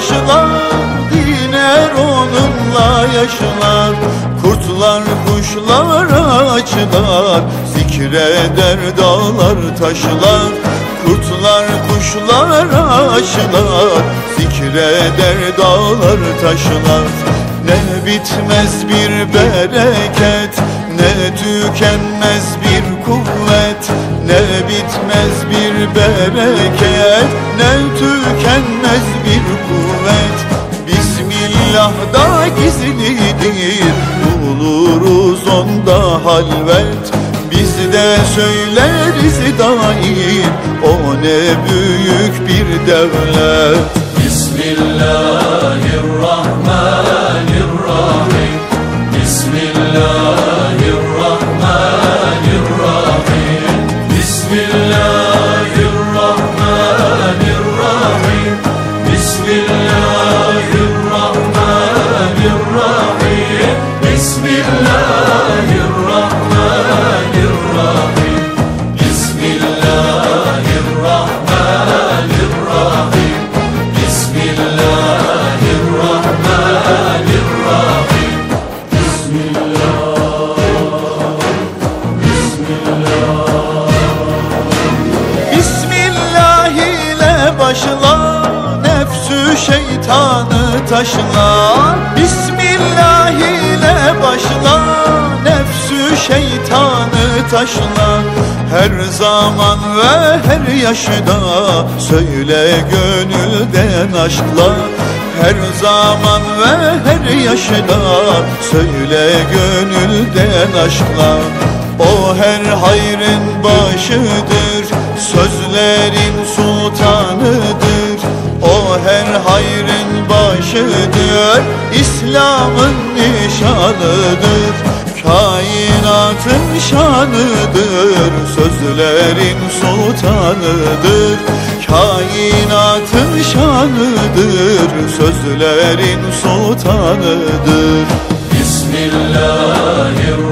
taşlar diner onunla yaşlar. Kurtlar kuşlar açlar Zikreder dağlar taşlar. Kurtlar kuşlar aşılar Zikreder dağlar taşlar. Ne bitmez bir bereket Ne tükenmez bir kuvvet. Ne bitmez bir bereket Ne tükenmez bir kuvvet. Bismillah'da gizlidir. Buluruz onda halvet. Biz de söyleriz daim. O ne büyük bir devlet. Bismillahirrahmanirrahim ile başla Nefsü şeytanı taşla Bismillah ile başla Nefsü şeytanı taşla Her zaman ve her yaşta Söyle gönülden aşkla her zaman ve her yaşta Söyle gönülden aşkla. O her hayrın başıdır Sözlerin sultanıdır başıdır İslam'ın nişanıdır. Kainatın şanıdır Sözlerin sultanıdır. Kainatın şanıdır Sözlerin sultanıdır. Bismillahirrahmanirrahim